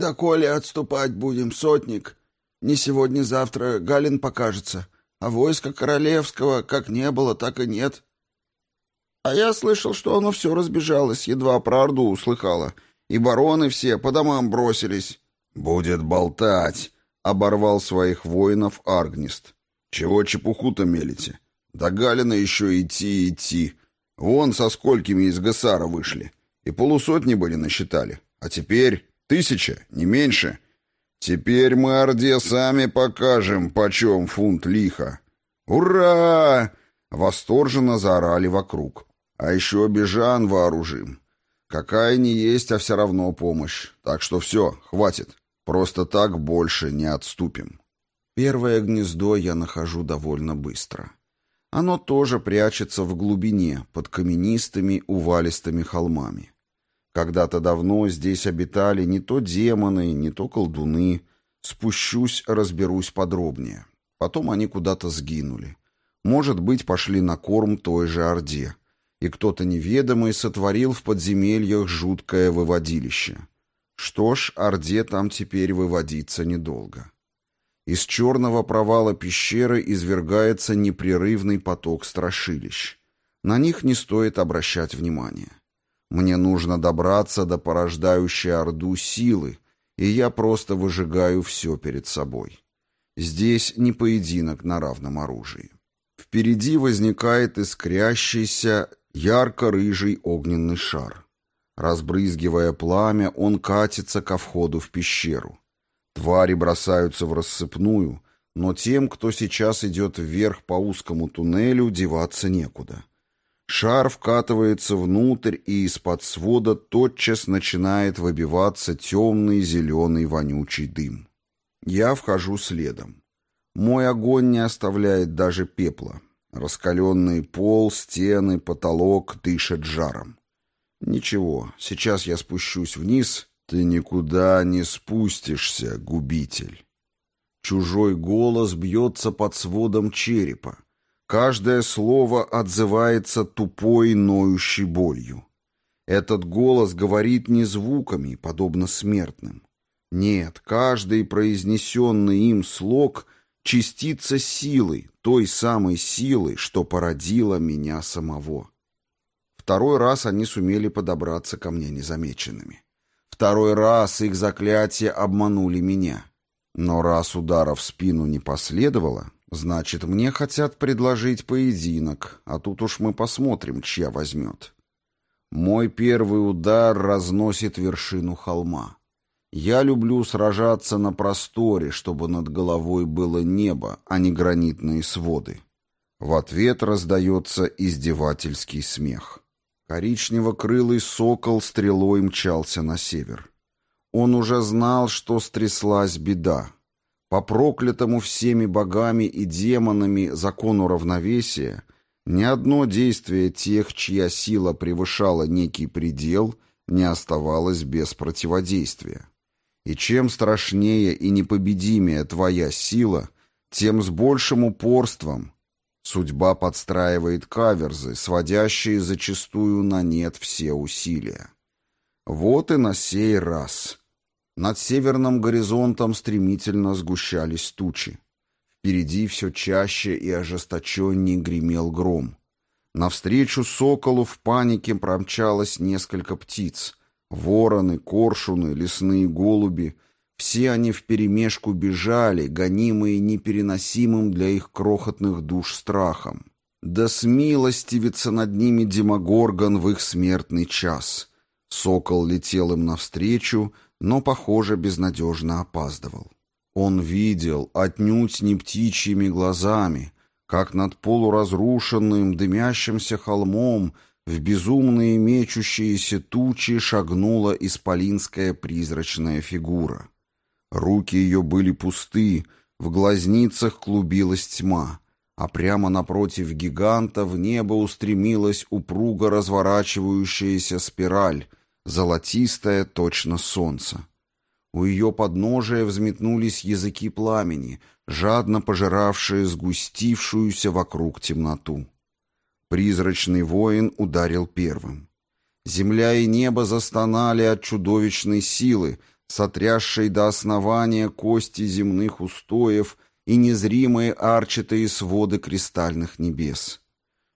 «Да коли отступать будем, сотник, не сегодня-завтра Галин покажется, а войска королевского как не было, так и нет». «А я слышал, что оно все разбежалось, едва про Орду услыхало, и бароны все по домам бросились». «Будет болтать», — оборвал своих воинов Аргнист. «Чего чепуху-то мелите? До Галина еще идти идти. Вон со сколькими из Гасара вышли. И полусотни были насчитали. А теперь тысяча, не меньше. Теперь мы Орде сами покажем, почем фунт лиха. Ура!» Восторженно заорали вокруг. «А еще Бежан вооружим. Какая не есть, а все равно помощь. Так что все, хватит. Просто так больше не отступим». Первое гнездо я нахожу довольно быстро. Оно тоже прячется в глубине, под каменистыми увалистыми холмами. Когда-то давно здесь обитали не то демоны, не то колдуны. Спущусь, разберусь подробнее. Потом они куда-то сгинули. Может быть, пошли на корм той же Орде. И кто-то неведомый сотворил в подземельях жуткое выводилище. Что ж, Орде там теперь выводиться недолго. Из черного провала пещеры извергается непрерывный поток страшилищ. На них не стоит обращать внимания. Мне нужно добраться до порождающей Орду силы, и я просто выжигаю все перед собой. Здесь не поединок на равном оружии. Впереди возникает искрящийся ярко-рыжий огненный шар. Разбрызгивая пламя, он катится ко входу в пещеру. Твари бросаются в рассыпную, но тем, кто сейчас идет вверх по узкому туннелю, деваться некуда. Шар вкатывается внутрь, и из-под свода тотчас начинает выбиваться темный зеленый вонючий дым. Я вхожу следом. Мой огонь не оставляет даже пепла. Раскаленный пол, стены, потолок дышат жаром. Ничего, сейчас я спущусь вниз «Ты никуда не спустишься, губитель!» Чужой голос бьется под сводом черепа. Каждое слово отзывается тупой, ноющей болью. Этот голос говорит не звуками, подобно смертным. Нет, каждый произнесенный им слог — частица силы, той самой силы, что породила меня самого. Второй раз они сумели подобраться ко мне незамеченными. Второй раз их заклятия обманули меня. Но раз удара в спину не последовало, значит, мне хотят предложить поединок, а тут уж мы посмотрим, чья возьмет. Мой первый удар разносит вершину холма. Я люблю сражаться на просторе, чтобы над головой было небо, а не гранитные своды. В ответ раздается издевательский смех. Коричнево-крылый сокол стрелой мчался на север. Он уже знал, что стряслась беда. По проклятому всеми богами и демонами закону равновесия ни одно действие тех, чья сила превышала некий предел, не оставалось без противодействия. И чем страшнее и непобедимее твоя сила, тем с большим упорством, Судьба подстраивает каверзы, сводящие зачастую на нет все усилия. Вот и на сей раз. Над северным горизонтом стремительно сгущались тучи. Впереди все чаще и ожесточеннее гремел гром. Навстречу соколу в панике промчалось несколько птиц. Вороны, коршуны, лесные голуби — все они вперемешку бежали, гонимые непереносимым для их крохотных душ страхом. Да смилостивится над ними Демогоргон в их смертный час. Сокол летел им навстречу, но, похоже, безнадежно опаздывал. Он видел, отнюдь не птичьими глазами, как над полуразрушенным дымящимся холмом в безумные мечущиеся тучи шагнула исполинская призрачная фигура. Руки ее были пусты, в глазницах клубилась тьма, а прямо напротив гиганта в небо устремилась упруго разворачивающаяся спираль, золотистая точно солнце. У ее подножия взметнулись языки пламени, жадно пожиравшие сгустившуюся вокруг темноту. Призрачный воин ударил первым. Земля и небо застонали от чудовищной силы, сотрясшей до основания кости земных устоев и незримые арчатые своды кристальных небес.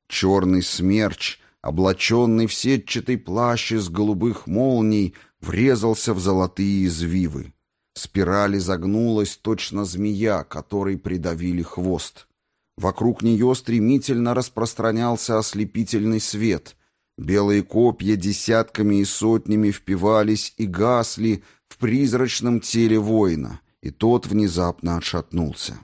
Черный смерч, облаченный в сетчатый плащ из голубых молний, врезался в золотые извивы. Спираль изогнулась, точно змея, которой придавили хвост. Вокруг нее стремительно распространялся ослепительный свет. Белые копья десятками и сотнями впивались и гасли в призрачном теле воина, и тот внезапно отшатнулся.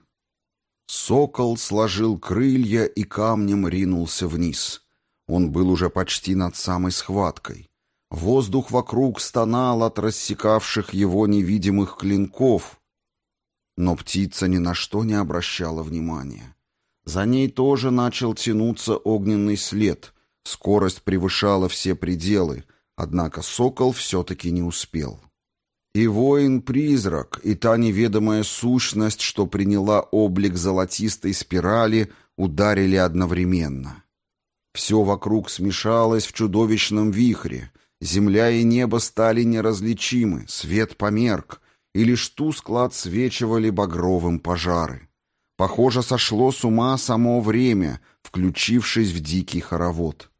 Сокол сложил крылья и камнем ринулся вниз. Он был уже почти над самой схваткой. Воздух вокруг стонал от рассекавших его невидимых клинков, но птица ни на что не обращала внимания. За ней тоже начал тянуться огненный след. Скорость превышала все пределы, однако сокол все-таки не успел. И воин-призрак, и та неведомая сущность, что приняла облик золотистой спирали, ударили одновременно. Все вокруг смешалось в чудовищном вихре. Земля и небо стали неразличимы, свет померк, и лишь тускло отсвечивали багровым пожары. Похоже, сошло с ума само время, включившись в дикий хоровод.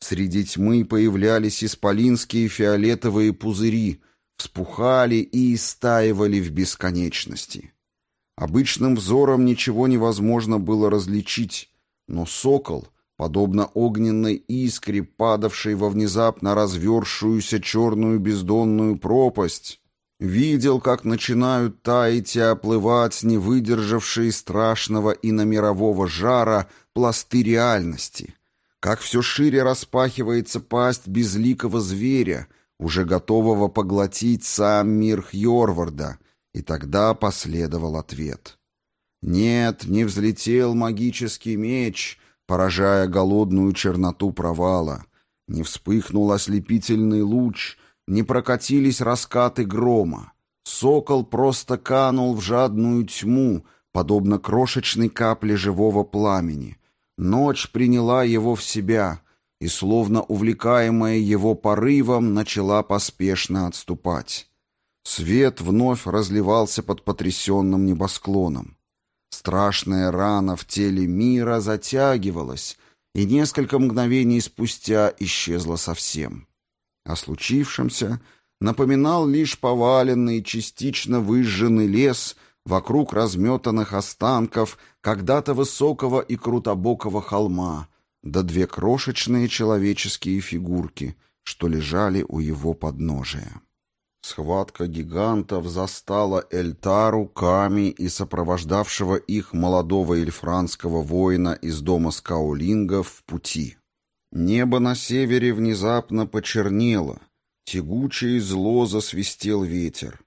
Среди тьмы появлялись исполинские фиолетовые пузыри, вспухали и истаивали в бесконечности. Обычным взором ничего невозможно было различить, но сокол, подобно огненной искре, падавшей во внезапно развершуюся черную бездонную пропасть, Видел, как начинают таять и оплывать не выдержавшие страшного и на мирового жара пласты реальности, как все шире распахивается пасть безликого зверя, уже готового поглотить сам мир Хьорварда, и тогда последовал ответ. Нет, не взлетел магический меч, поражая голодную черноту провала, не вспыхнул ослепительный луч — не прокатились раскаты грома. Сокол просто канул в жадную тьму, подобно крошечной капле живого пламени. Ночь приняла его в себя и, словно увлекаемая его порывом, начала поспешно отступать. Свет вновь разливался под потрясенным небосклоном. Страшная рана в теле мира затягивалась, и несколько мгновений спустя исчезла совсем. О случившемся напоминал лишь поваленный, частично выжженный лес вокруг разметанных останков когда-то высокого и крутобокого холма, да две крошечные человеческие фигурки, что лежали у его подножия. Схватка гигантов застала Эльтару, Ками и сопровождавшего их молодого эльфранского воина из дома скаулингов в пути. Небо на севере внезапно почернело, тягуче и зло засвистел ветер.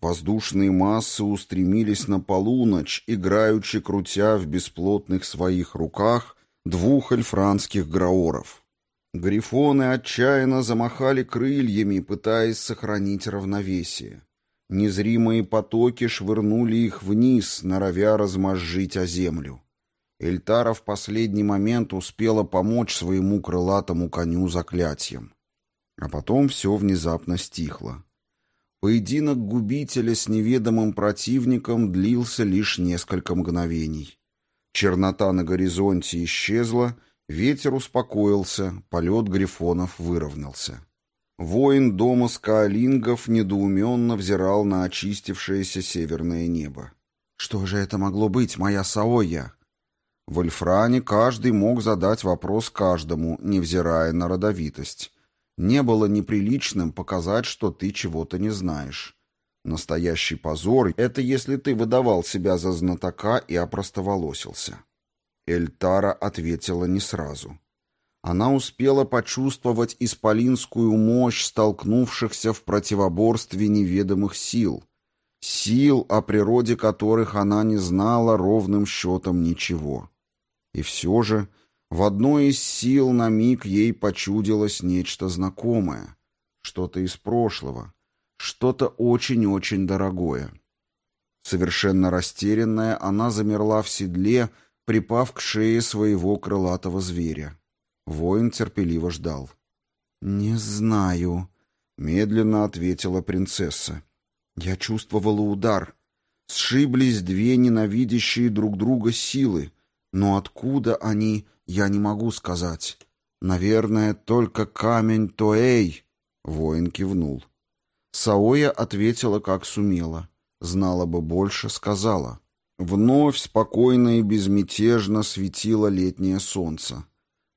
Воздушные массы устремились на полуночь, играючи крутя в бесплотных своих руках двух эльфранских граоров. Грифоны отчаянно замахали крыльями, пытаясь сохранить равновесие. Незримые потоки швырнули их вниз, норовя размозжить о землю. Эльтара в последний момент успела помочь своему крылатому коню заклятием. А потом все внезапно стихло. Поединок губителя с неведомым противником длился лишь несколько мгновений. Чернота на горизонте исчезла, ветер успокоился, полет грифонов выровнялся. Воин дома скаолингов недоуменно взирал на очистившееся северное небо. «Что же это могло быть, моя Саоя?» В Эльфране каждый мог задать вопрос каждому, невзирая на родовитость. Не было неприличным показать, что ты чего-то не знаешь. Настоящий позор — это если ты выдавал себя за знатока и опростоволосился. Эльтара ответила не сразу. Она успела почувствовать исполинскую мощь столкнувшихся в противоборстве неведомых сил. Сил, о природе которых она не знала ровным счетом ничего. И все же в одной из сил на миг ей почудилось нечто знакомое, что-то из прошлого, что-то очень-очень дорогое. Совершенно растерянная, она замерла в седле, припав к шее своего крылатого зверя. Воин терпеливо ждал. «Не знаю», — медленно ответила принцесса. Я чувствовала удар. Сшиблись две ненавидящие друг друга силы, но откуда они, я не могу сказать. Наверное, только камень Тоэй. Воин кивнул. Саоя ответила, как сумела. Знала бы больше, сказала. Вновь спокойно и безмятежно светило летнее солнце.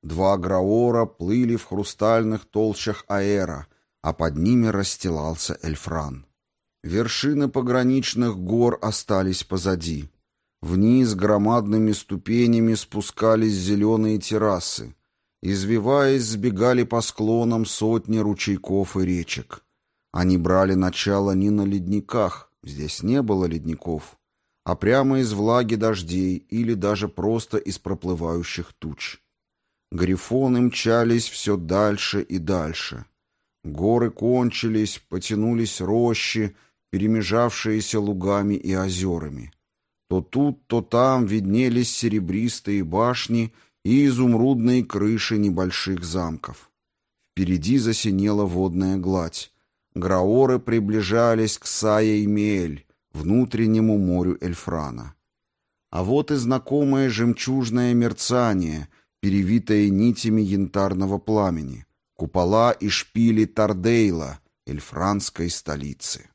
Два граора плыли в хрустальных толщах аэра, а под ними расстилался Эльфран. Вершины пограничных гор остались позади. Вниз громадными ступенями спускались зеленые террасы. Извиваясь, сбегали по склонам сотни ручейков и речек. Они брали начало не на ледниках, здесь не было ледников, а прямо из влаги дождей или даже просто из проплывающих туч. Грифоны мчались все дальше и дальше. Горы кончились, потянулись рощи, перемежавшиеся лугами и озерами. То тут, то там виднелись серебристые башни и изумрудные крыши небольших замков. Впереди засинела водная гладь. Граоры приближались к Сае и Мель, внутреннему морю Эльфрана. А вот и знакомое жемчужное мерцание, перевитое нитями янтарного пламени, купола и шпили Тардейла, эльфранской столицы.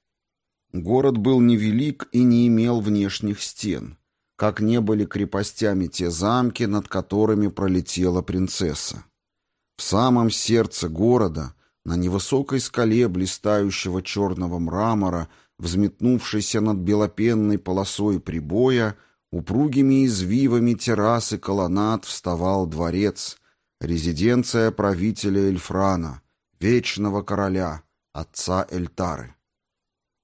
Город был невелик и не имел внешних стен, как не были крепостями те замки, над которыми пролетела принцесса. В самом сердце города, на невысокой скале блистающего черного мрамора, взметнувшейся над белопенной полосой прибоя, упругими извивами террасы колоннад вставал дворец, резиденция правителя Эльфрана, вечного короля, отца Эльтары.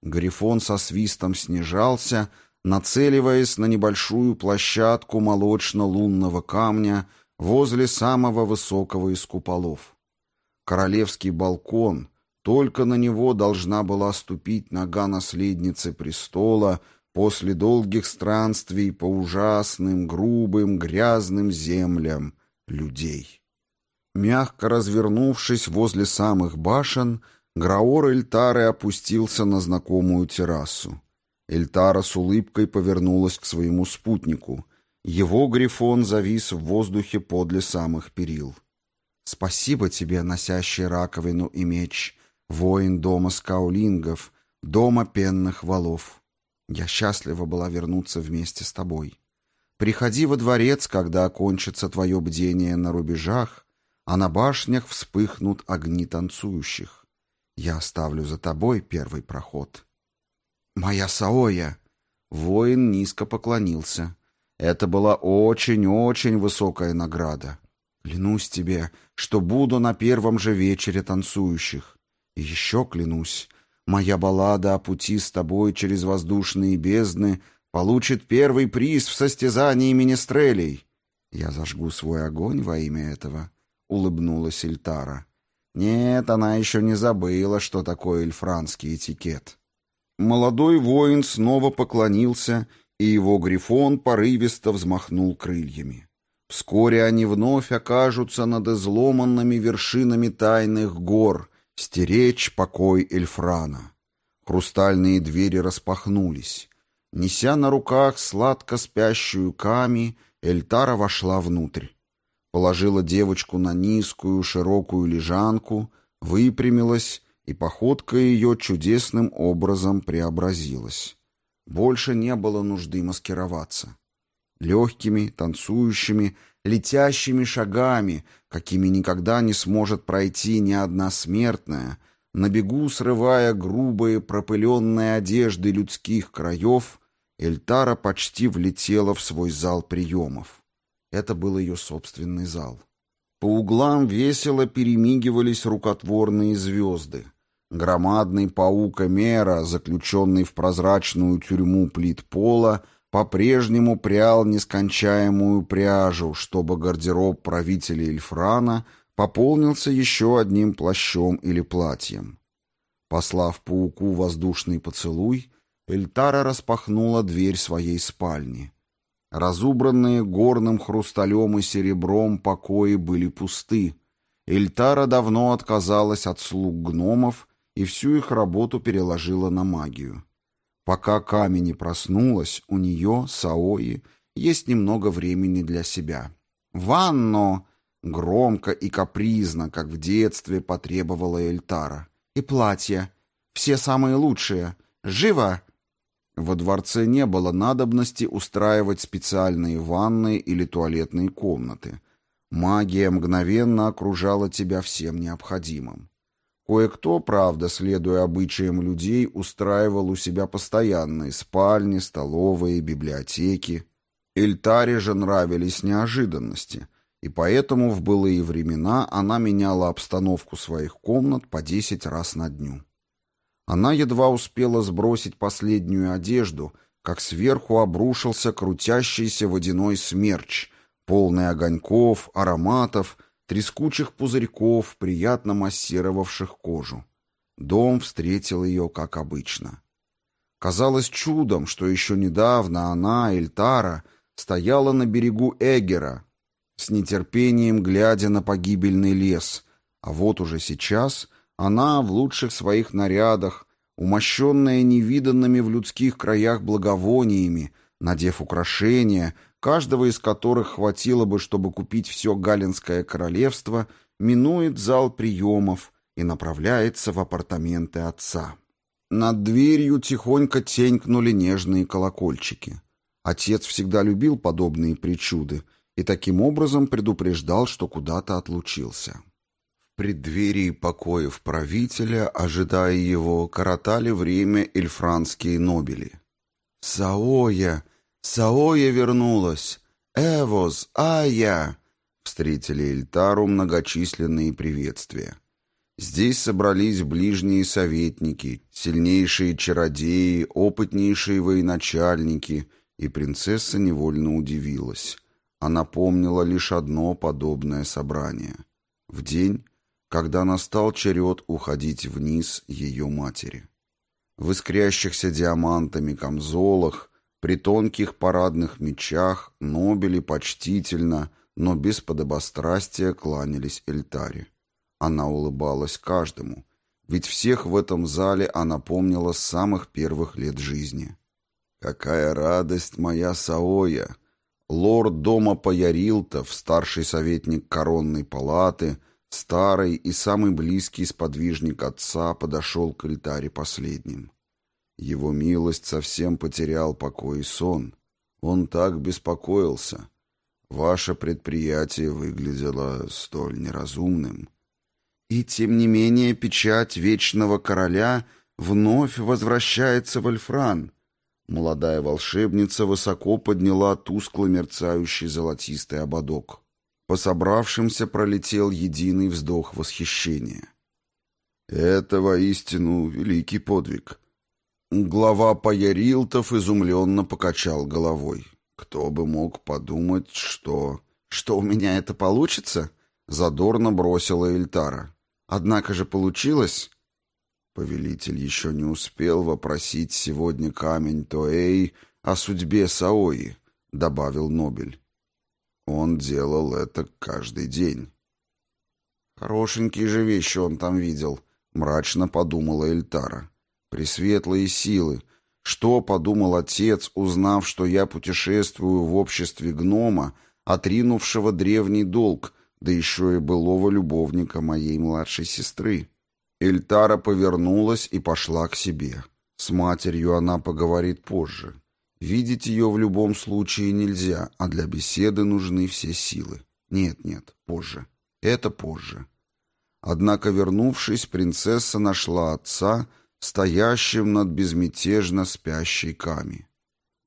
Грифон со свистом снижался, нацеливаясь на небольшую площадку молочно-лунного камня возле самого высокого из куполов. Королевский балкон, только на него должна была ступить нога наследницы престола после долгих странствий по ужасным, грубым, грязным землям людей. Мягко развернувшись возле самых башен, Граор Эльтары опустился на знакомую террасу. Эльтара с улыбкой повернулась к своему спутнику. Его грифон завис в воздухе подле самых перил. «Спасибо тебе, носящий раковину и меч, воин дома скаулингов, дома пенных валов. Я счастлива была вернуться вместе с тобой. Приходи во дворец, когда окончится твое бдение на рубежах, а на башнях вспыхнут огни танцующих. Я оставлю за тобой первый проход. Моя Саоя! Воин низко поклонился. Это была очень-очень высокая награда. Клянусь тебе, что буду на первом же вечере танцующих. Еще клянусь, моя баллада о пути с тобой через воздушные бездны получит первый приз в состязании министрелей. Я зажгу свой огонь во имя этого, — улыбнулась Ильтара. Нет, она еще не забыла, что такое эльфранский этикет. Молодой воин снова поклонился, и его грифон порывисто взмахнул крыльями. Вскоре они вновь окажутся над изломанными вершинами тайных гор, стеречь покой Эльфрана. Хрустальные двери распахнулись. Неся на руках сладко спящую Ками, Эльтара вошла внутрь положила девочку на низкую широкую лежанку, выпрямилась, и походка ее чудесным образом преобразилась. Больше не было нужды маскироваться. Легкими, танцующими, летящими шагами, какими никогда не сможет пройти ни одна смертная, на бегу срывая грубые пропыленные одежды людских краев, Эльтара почти влетела в свой зал приемов. Это был ее собственный зал. По углам весело перемигивались рукотворные звезды. Громадный паук Эмера, заключенный в прозрачную тюрьму плит пола, по-прежнему прял нескончаемую пряжу, чтобы гардероб правителя Эльфрана пополнился еще одним плащом или платьем. Послав пауку воздушный поцелуй, Эльтара распахнула дверь своей спальни. Разубранные горным хрусталем и серебром покои были пусты. Эльтара давно отказалась от слуг гномов и всю их работу переложила на магию. Пока камень не проснулась, у нее, Саои, есть немного времени для себя. «Ванно!» — громко и капризно, как в детстве потребовала Эльтара. «И платье. Все самые лучшие. Живо!» Во дворце не было надобности устраивать специальные ванны или туалетные комнаты. Магия мгновенно окружала тебя всем необходимым. Кое-кто, правда, следуя обычаям людей, устраивал у себя постоянные спальни, столовые, библиотеки. Эльтаре же нравились неожиданности, и поэтому в былые времена она меняла обстановку своих комнат по десять раз на дню. Она едва успела сбросить последнюю одежду, как сверху обрушился крутящийся водяной смерч, полный огоньков, ароматов, трескучих пузырьков, приятно массировавших кожу. Дом встретил ее, как обычно. Казалось чудом, что еще недавно она, Эльтара, стояла на берегу Эгера, с нетерпением глядя на погибельный лес, а вот уже сейчас — она в лучших своих нарядах, умощенная невиданными в людских краях благовониями, надев украшения, каждого из которых хватило бы, чтобы купить все Галинское королевство, минует зал приемов и направляется в апартаменты отца. Над дверью тихонько тенькнули нежные колокольчики. Отец всегда любил подобные причуды и таким образом предупреждал, что куда-то отлучился преддверии покоев правителя, ожидая его, коротали время эльфранские нобели. «Саоя! Саоя вернулась! Эвоз! Ая!» Встретили Эльтару многочисленные приветствия. Здесь собрались ближние советники, сильнейшие чародеи, опытнейшие военачальники, и принцесса невольно удивилась. Она помнила лишь одно подобное собрание. В день, когда настал черед уходить вниз ее матери. В искрящихся диамантами камзолах, при тонких парадных мечах Нобели почтительно, но без подобострастия кланялись Эльтаре. Она улыбалась каждому, ведь всех в этом зале она помнила с самых первых лет жизни. «Какая радость моя Саоя!» Лорд дома Паярилтов, старший советник коронной палаты — Старый и самый близкий сподвижник отца подошел к альтаре последним. Его милость совсем потерял покой и сон. Он так беспокоился. Ваше предприятие выглядело столь неразумным. И тем не менее печать Вечного Короля вновь возвращается в Альфран. Молодая волшебница высоко подняла тускло мерцающий золотистый ободок. По собравшимся пролетел единый вздох восхищения. «Это воистину великий подвиг». Глава Паярилтов изумленно покачал головой. «Кто бы мог подумать, что...» «Что у меня это получится?» Задорно бросила Эльтара. «Однако же получилось...» Повелитель еще не успел вопросить сегодня камень Тоэй о судьбе Саои, добавил Нобель. Он делал это каждый день. «Хорошенькие же вещи он там видел», — мрачно подумала Эльтара. «Пресветлые силы. Что подумал отец, узнав, что я путешествую в обществе гнома, отринувшего древний долг, да еще и былого любовника моей младшей сестры?» Эльтара повернулась и пошла к себе. С матерью она поговорит позже. Видеть ее в любом случае нельзя, а для беседы нужны все силы. Нет, нет, позже. Это позже. Однако, вернувшись, принцесса нашла отца, стоящим над безмятежно спящей Ками.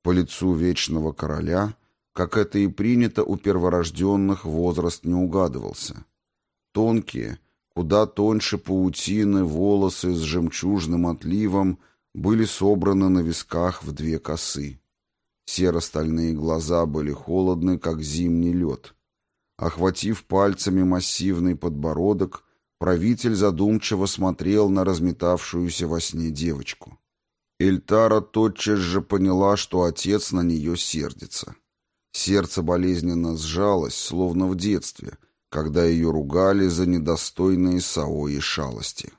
По лицу вечного короля, как это и принято у перворожденных, возраст не угадывался. Тонкие, куда тоньше паутины, волосы с жемчужным отливом были собраны на висках в две косы. Серо-стальные глаза были холодны, как зимний лед. Охватив пальцами массивный подбородок, правитель задумчиво смотрел на разметавшуюся во сне девочку. Эльтара тотчас же поняла, что отец на нее сердится. Сердце болезненно сжалось, словно в детстве, когда ее ругали за недостойные Саои шалости.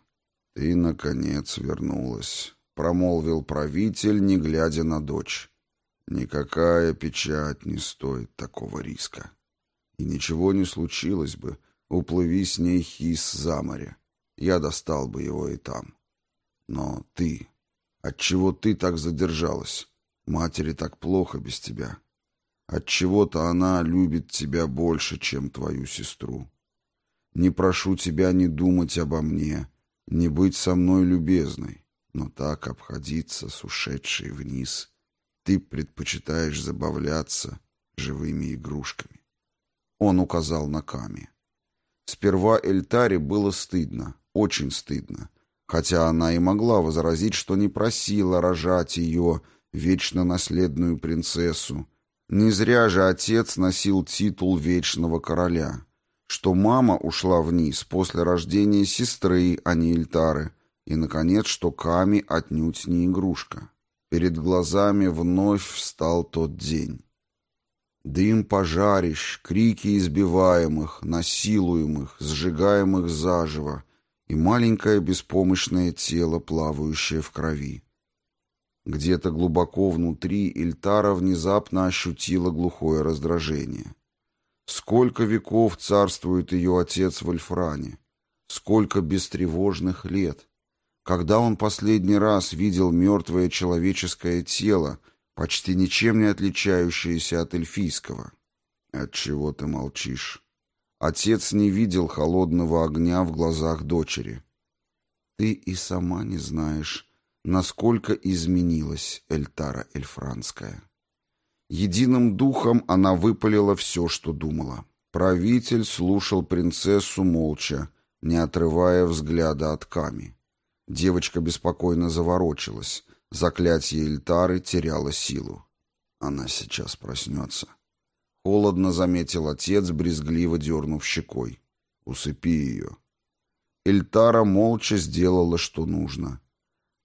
«Ты, наконец, вернулась. — промолвил правитель, не глядя на дочь. «Никакая печать не стоит такого риска. И ничего не случилось бы, уплыви с ней хис за море. Я достал бы его и там. Но ты... Отчего ты так задержалась? Матери так плохо без тебя. Отчего-то она любит тебя больше, чем твою сестру. Не прошу тебя не думать обо мне, не быть со мной любезной, но так обходиться с ушедшей вниз. Ты предпочитаешь забавляться живыми игрушками. Он указал на Ками. Сперва Эльтаре было стыдно, очень стыдно, хотя она и могла возразить, что не просила рожать ее, вечно наследную принцессу. Не зря же отец носил титул вечного короля — что мама ушла вниз после рождения сестры, а не Ильтары, и, наконец, что Ками отнюдь не игрушка. Перед глазами вновь встал тот день. Дым пожарищ, крики избиваемых, насилуемых, сжигаемых заживо и маленькое беспомощное тело, плавающее в крови. Где-то глубоко внутри Ильтара внезапно ощутила глухое раздражение. Сколько веков царствует ее отец в Альфране? Сколько бестревожных лет? Когда он последний раз видел мертвое человеческое тело, почти ничем не отличающееся от эльфийского? Отчего ты молчишь? Отец не видел холодного огня в глазах дочери. Ты и сама не знаешь, насколько изменилась Эльтара Эльфранская. Единым духом она выпалила все, что думала. Правитель слушал принцессу молча, не отрывая взгляда от Ками. Девочка беспокойно заворочилась. Заклятие Эльтары теряло силу. Она сейчас проснется. Холодно заметил отец, брезгливо дернув щекой. «Усыпи ее». Эльтара молча сделала, что нужно.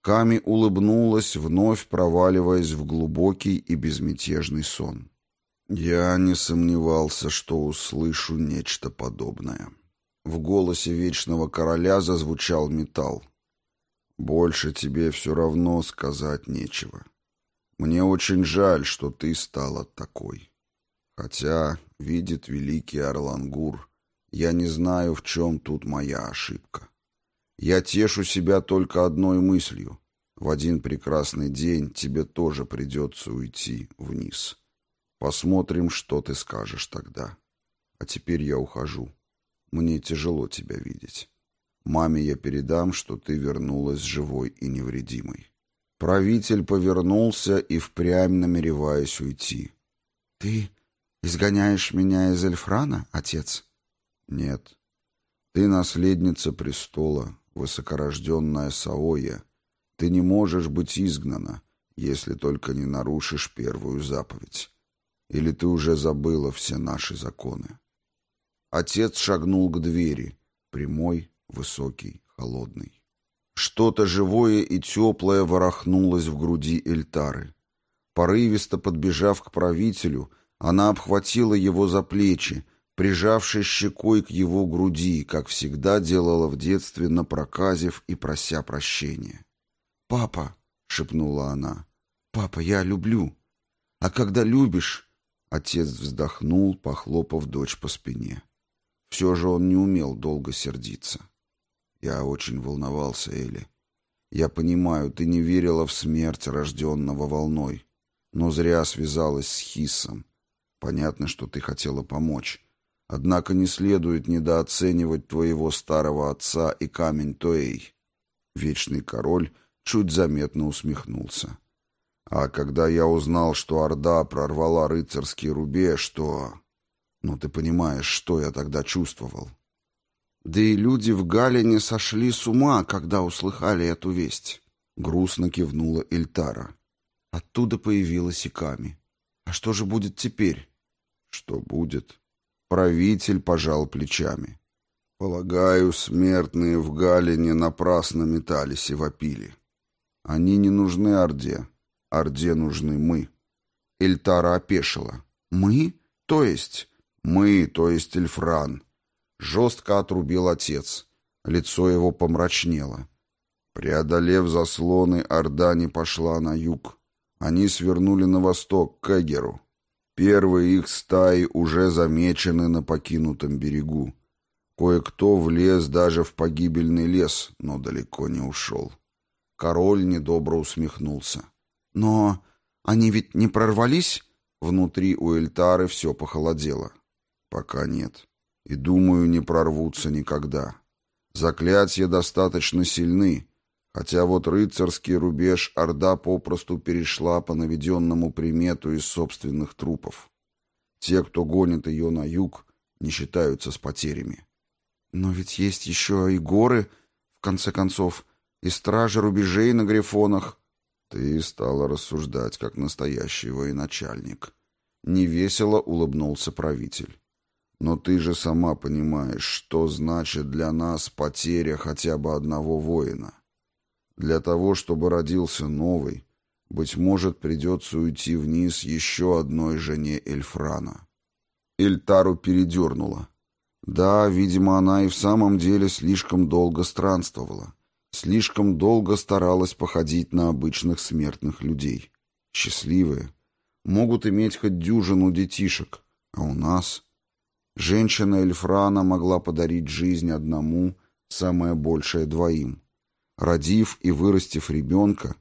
Ками улыбнулась, вновь проваливаясь в глубокий и безмятежный сон. Я не сомневался, что услышу нечто подобное. В голосе Вечного Короля зазвучал металл. «Больше тебе все равно сказать нечего. Мне очень жаль, что ты стала такой. Хотя, видит великий Орлангур, я не знаю, в чем тут моя ошибка. Я тешу себя только одной мыслью. В один прекрасный день тебе тоже придется уйти вниз. Посмотрим, что ты скажешь тогда. А теперь я ухожу. Мне тяжело тебя видеть. Маме я передам, что ты вернулась живой и невредимой. Правитель повернулся и впрямь намереваясь уйти. «Ты изгоняешь меня из Эльфрана, отец?» «Нет. Ты наследница престола, высокорожденная Саоя, ты не можешь быть изгнана, если только не нарушишь первую заповедь. Или ты уже забыла все наши законы. Отец шагнул к двери, прямой, высокий, холодный. Что-то живое и теплое ворохнулось в груди Эльтары. Порывисто подбежав к правителю, она обхватила его за плечи, прижавшись щекой к его груди, как всегда делала в детстве, напроказив и прося прощения. «Папа», — шепнула она, — «папа, я люблю». «А когда любишь...» — отец вздохнул, похлопав дочь по спине. Все же он не умел долго сердиться. Я очень волновался, Элли. Я понимаю, ты не верила в смерть рожденного волной, но зря связалась с Хиссом. Понятно, что ты хотела помочь. Однако не следует недооценивать твоего старого отца и камень Тоэй. Вечный король чуть заметно усмехнулся. А когда я узнал, что Орда прорвала рыцарский рубеж, то... Ну, ты понимаешь, что я тогда чувствовал. Да и люди в Галине сошли с ума, когда услыхали эту весть. Грустно кивнула Эльтара. Оттуда появилась и Ками. А что же будет теперь? Что будет? Правитель пожал плечами. Полагаю, смертные в Галине напрасно метались и вопили. Они не нужны Орде. Орде нужны мы. Эльтара опешила. Мы? То есть? Мы, то есть Эльфран. Жестко отрубил отец. Лицо его помрачнело. Преодолев заслоны, Орда не пошла на юг. Они свернули на восток, к Эгеру. Первые их стаи уже замечены на покинутом берегу. Кое-кто влез даже в погибельный лес, но далеко не ушел. Король недобро усмехнулся. «Но они ведь не прорвались?» Внутри у Эльтары все похолодело. «Пока нет. И, думаю, не прорвутся никогда. Заклятия достаточно сильны, хотя вот рыцарский рубеж Орда попросту перешла по наведенному примету из собственных трупов. Те, кто гонит ее на юг, не считаются с потерями. Но ведь есть еще и горы, в конце концов, и стражи рубежей на грифонах. Ты стала рассуждать, как настоящий военачальник. Невесело улыбнулся правитель. Но ты же сама понимаешь, что значит для нас потеря хотя бы одного воина. Для того, чтобы родился новый, быть может, придется уйти вниз еще одной жене Эльфрана. Эльтару передернула. Да, видимо, она и в самом деле слишком долго странствовала. Слишком долго старалась походить на обычных смертных людей. Счастливые. Могут иметь хоть дюжину детишек. А у нас... Женщина Эльфрана могла подарить жизнь одному, самое большее двоим. Родив и вырастив ребенка,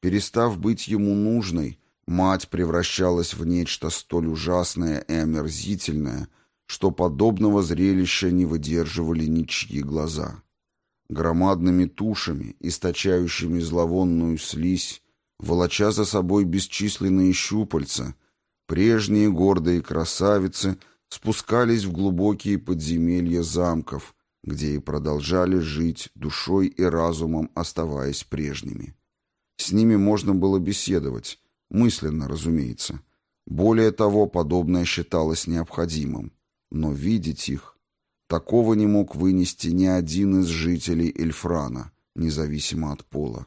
перестав быть ему нужной, мать превращалась в нечто столь ужасное и омерзительное, что подобного зрелища не выдерживали ничьи глаза. Громадными тушами, источающими зловонную слизь, волоча за собой бесчисленные щупальца, прежние гордые красавицы спускались в глубокие подземелья замков, где и продолжали жить душой и разумом, оставаясь прежними. С ними можно было беседовать, мысленно, разумеется. Более того, подобное считалось необходимым. Но видеть их, такого не мог вынести ни один из жителей Эльфрана, независимо от пола.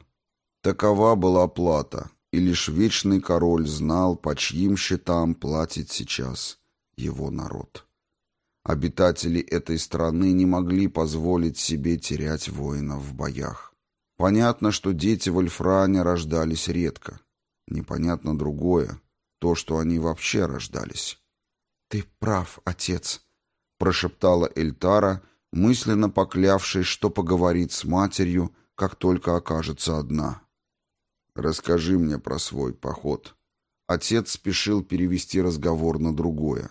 Такова была плата, и лишь вечный король знал, по чьим счетам платит сейчас его народ. Обитатели этой страны не могли позволить себе терять воинов в боях. Понятно, что дети в Альфране рождались редко. Непонятно другое, то, что они вообще рождались. «Ты прав, отец», — прошептала Эльтара, мысленно поклявшись, что поговорит с матерью, как только окажется одна. «Расскажи мне про свой поход». Отец спешил перевести разговор на другое.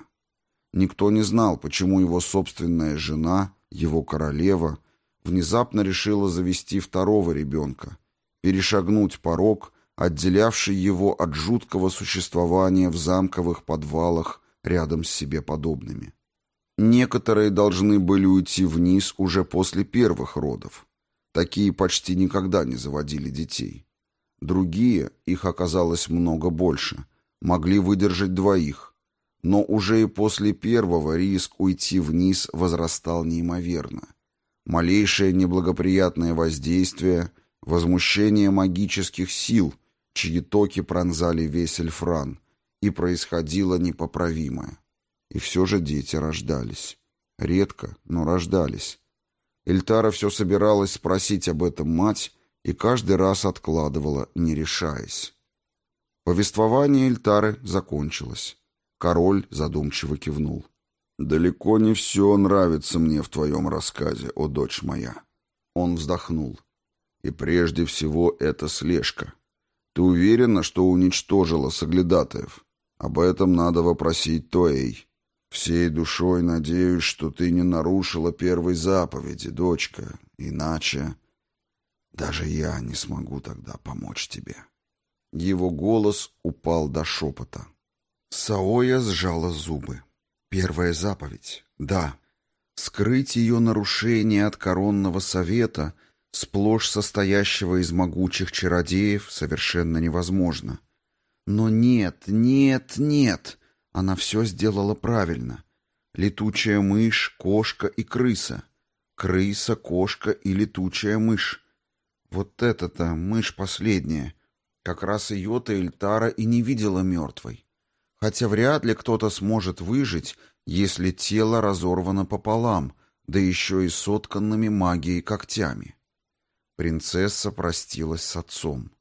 Никто не знал, почему его собственная жена, его королева, внезапно решила завести второго ребенка, перешагнуть порог, отделявший его от жуткого существования в замковых подвалах рядом с себе подобными. Некоторые должны были уйти вниз уже после первых родов. Такие почти никогда не заводили детей. Другие, их оказалось много больше, могли выдержать двоих, но уже и после первого риск уйти вниз возрастал неимоверно. Малейшее неблагоприятное воздействие, возмущение магических сил, чьи токи пронзали весь Эльфран, и происходило непоправимое. И все же дети рождались. Редко, но рождались. Эльтара все собиралась спросить об этом мать, и каждый раз откладывала, не решаясь. Повествование Эльтары закончилось. Король задумчиво кивнул. «Далеко не все нравится мне в твоем рассказе, о дочь моя». Он вздохнул. «И прежде всего это слежка. Ты уверена, что уничтожила соглядатаев? Об этом надо вопросить Тоэй. Всей душой надеюсь, что ты не нарушила первой заповеди, дочка. Иначе даже я не смогу тогда помочь тебе». Его голос упал до шепота. Саоя сжала зубы. Первая заповедь. Да. Скрыть ее нарушение от коронного совета, сплошь состоящего из могучих чародеев, совершенно невозможно. Но нет, нет, нет. Она все сделала правильно. Летучая мышь, кошка и крыса. Крыса, кошка и летучая мышь. Вот эта-то мышь последняя. Как раз ее-то Эльтара и не видела мертвой хотя вряд ли кто-то сможет выжить, если тело разорвано пополам, да еще и сотканными магией когтями. Принцесса простилась с отцом.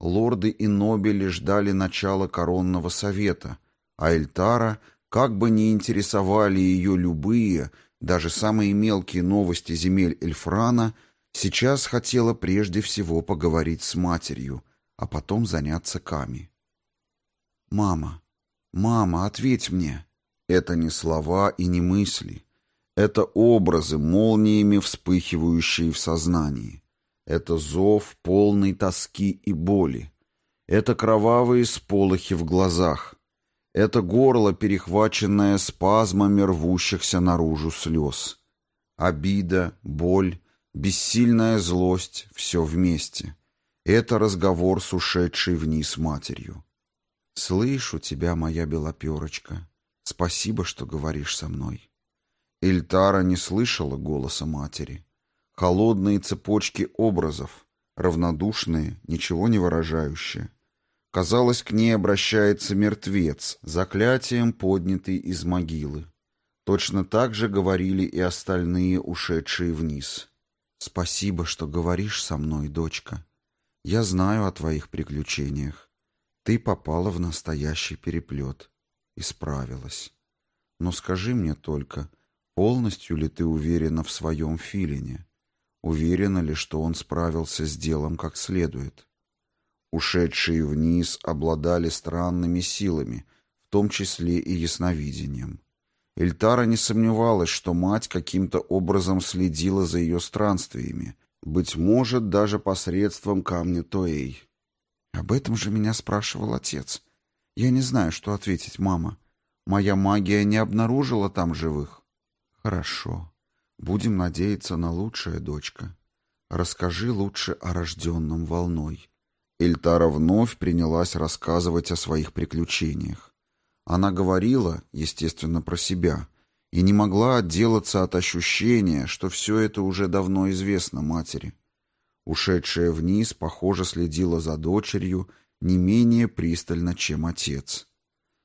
Лорды и нобели ждали начала коронного совета, а Эльтара, как бы ни интересовали ее любые, даже самые мелкие новости земель Эльфрана, сейчас хотела прежде всего поговорить с матерью, а потом заняться Ками. «Мама, мама, ответь мне!» Это не слова и не мысли. Это образы, молниями вспыхивающие в сознании. Это зов полной тоски и боли. Это кровавые сполохи в глазах. Это горло, перехваченное спазмами рвущихся наружу слез. Обида, боль, бессильная злость — все вместе. Это разговор с ушедшей вниз матерью. «Слышу тебя, моя белоперочка. Спасибо, что говоришь со мной». Эльтара не слышала голоса матери. Холодные цепочки образов, равнодушные, ничего не выражающие. Казалось, к ней обращается мертвец, заклятием поднятый из могилы. Точно так же говорили и остальные, ушедшие вниз. «Спасибо, что говоришь со мной, дочка. Я знаю о твоих приключениях. Ты попала в настоящий переплет. и справилась. Но скажи мне только, полностью ли ты уверена в своем филине? Уверена ли, что он справился с делом как следует?» Ушедшие вниз обладали странными силами, в том числе и ясновидением. Эльтара не сомневалась, что мать каким-то образом следила за ее странствиями, быть может, даже посредством камня Тоэй. Об этом же меня спрашивал отец. Я не знаю, что ответить, мама. Моя магия не обнаружила там живых. Хорошо. Будем надеяться на лучшее, дочка. Расскажи лучше о рожденном волной. Эльтара вновь принялась рассказывать о своих приключениях. Она говорила, естественно, про себя, и не могла отделаться от ощущения, что все это уже давно известно матери. Ушедшая вниз, похоже, следила за дочерью не менее пристально, чем отец.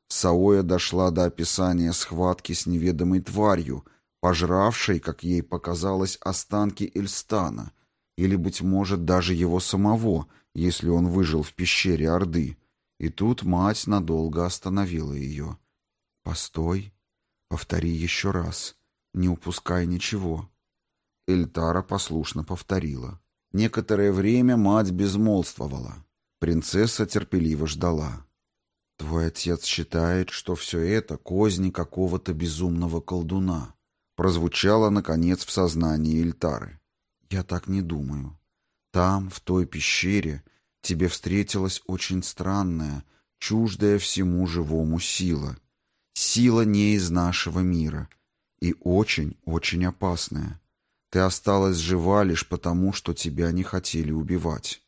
Саоя дошла до описания схватки с неведомой тварью, пожравшей, как ей показалось, останки Эльстана, или, быть может, даже его самого — если он выжил в пещере Орды. И тут мать надолго остановила ее. «Постой, повтори еще раз, не упускай ничего». Эльтара послушно повторила. Некоторое время мать безмолвствовала. Принцесса терпеливо ждала. «Твой отец считает, что все это козни какого-то безумного колдуна», прозвучало, наконец, в сознании Эльтары. «Я так не думаю. Там, в той пещере, тебе встретилась очень странная, чуждая всему живому сила. Сила не из нашего мира. И очень-очень опасная. Ты осталась жива лишь потому, что тебя не хотели убивать.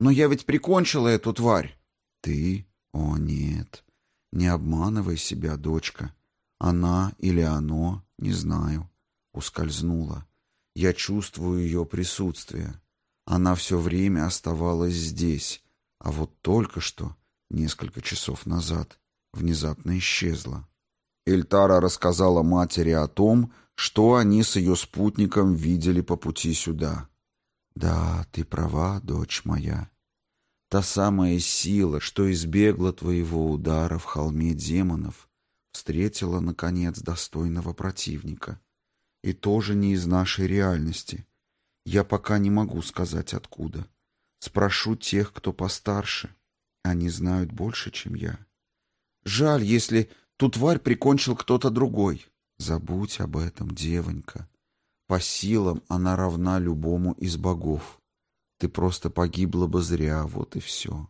Но я ведь прикончила эту тварь. Ты? О, нет. Не обманывай себя, дочка. Она или оно, не знаю, ускользнула. Я чувствую ее присутствие. Она все время оставалась здесь, а вот только что, несколько часов назад, внезапно исчезла. Эльтара рассказала матери о том, что они с ее спутником видели по пути сюда. «Да, ты права, дочь моя. Та самая сила, что избегла твоего удара в холме демонов, встретила, наконец, достойного противника. И тоже не из нашей реальности. Я пока не могу сказать откуда. Спрошу тех, кто постарше. Они знают больше, чем я. Жаль, если ту тварь прикончил кто-то другой. Забудь об этом, девонька. По силам она равна любому из богов. Ты просто погибла бы зря, вот и все.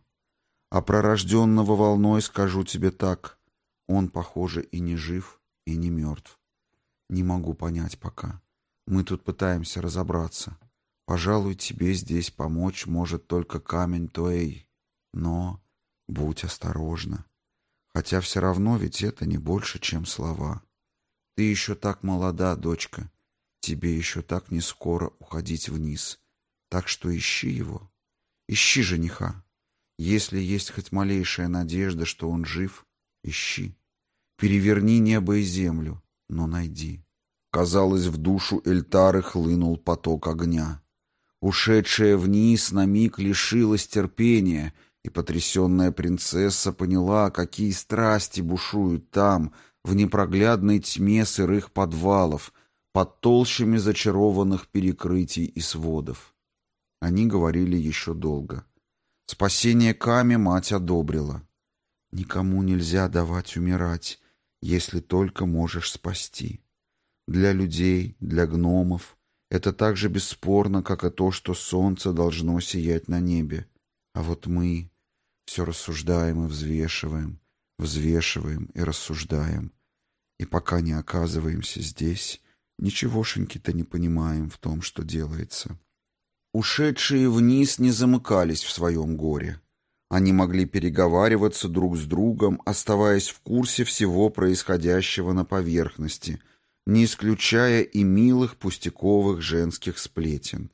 А пророжденного волной скажу тебе так. Он, похоже, и не жив, и не мертв. Не могу понять пока. Мы тут пытаемся разобраться. Пожалуй, тебе здесь помочь может только камень Туэй. Но будь осторожна. Хотя все равно ведь это не больше, чем слова. Ты еще так молода, дочка. Тебе еще так не скоро уходить вниз. Так что ищи его. Ищи жениха. Если есть хоть малейшая надежда, что он жив, ищи. Переверни небо и землю, но найди. Казалось, в душу Эльтары хлынул поток огня. Ушедшая вниз на миг лишилась терпения, и потрясенная принцесса поняла, какие страсти бушуют там, в непроглядной тьме сырых подвалов, под толщами зачарованных перекрытий и сводов. Они говорили еще долго. Спасение Ками мать одобрила. «Никому нельзя давать умирать, если только можешь спасти. Для людей, для гномов это так же бесспорно, как и то, что солнце должно сиять на небе. А вот мы все рассуждаем и взвешиваем, взвешиваем и рассуждаем. И пока не оказываемся здесь, ничегошеньки-то не понимаем в том, что делается. Ушедшие вниз не замыкались в своем горе. Они могли переговариваться друг с другом, оставаясь в курсе всего происходящего на поверхности, не исключая и милых пустяковых женских сплетен.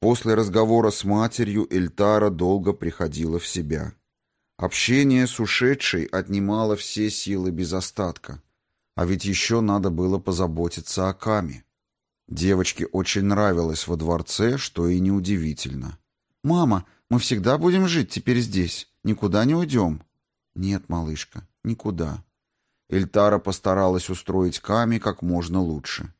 После разговора с матерью Эльтара долго приходила в себя. Общение с ушедшей отнимало все силы без остатка. А ведь еще надо было позаботиться о Каме. Девочке очень нравилось во дворце, что и неудивительно. «Мама, мы всегда будем жить теперь здесь. Никуда не уйдем». «Нет, малышка, никуда». Эльтара постаралась устроить Ками как можно лучше.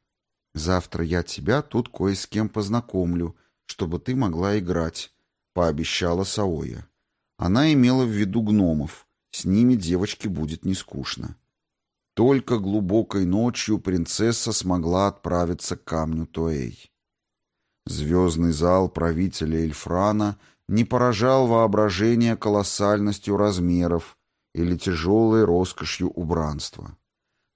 «Завтра я тебя тут кое с кем познакомлю, чтобы ты могла играть», — пообещала Саоя. Она имела в виду гномов. С ними девочке будет не скучно. Только глубокой ночью принцесса смогла отправиться к камню Туэй. Звездный зал правителя Эльфрана не поражал воображение колоссальностью размеров или тяжелой роскошью убранства.